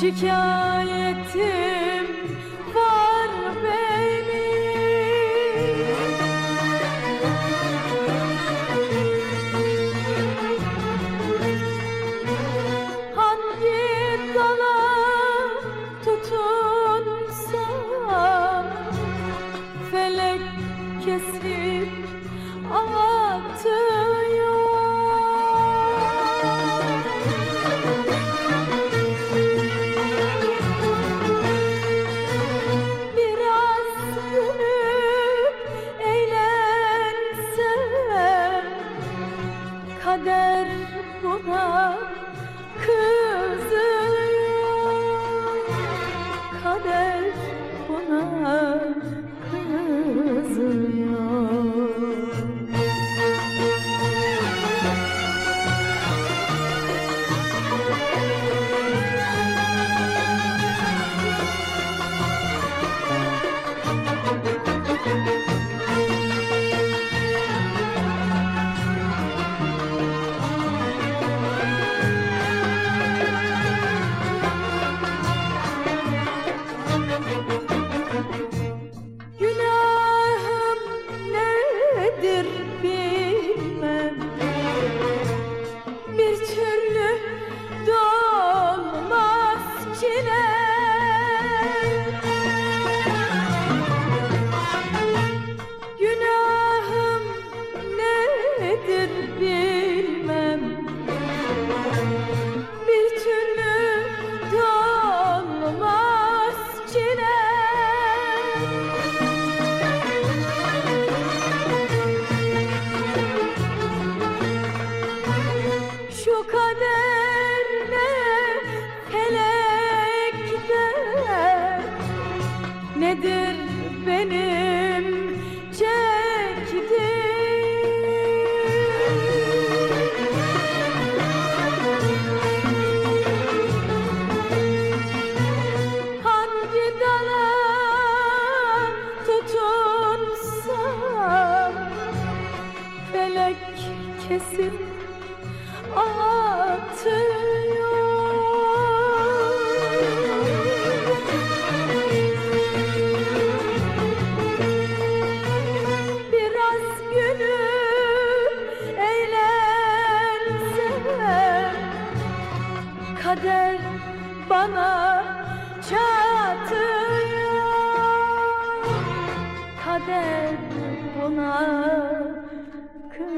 Şikayetim var benim. Hangi dala tutunsam Felek kesip atıyor buna kızıyor Felek kesip Biraz gülüp eğlensem Kader bana çatıyor. Kader buna kızıyor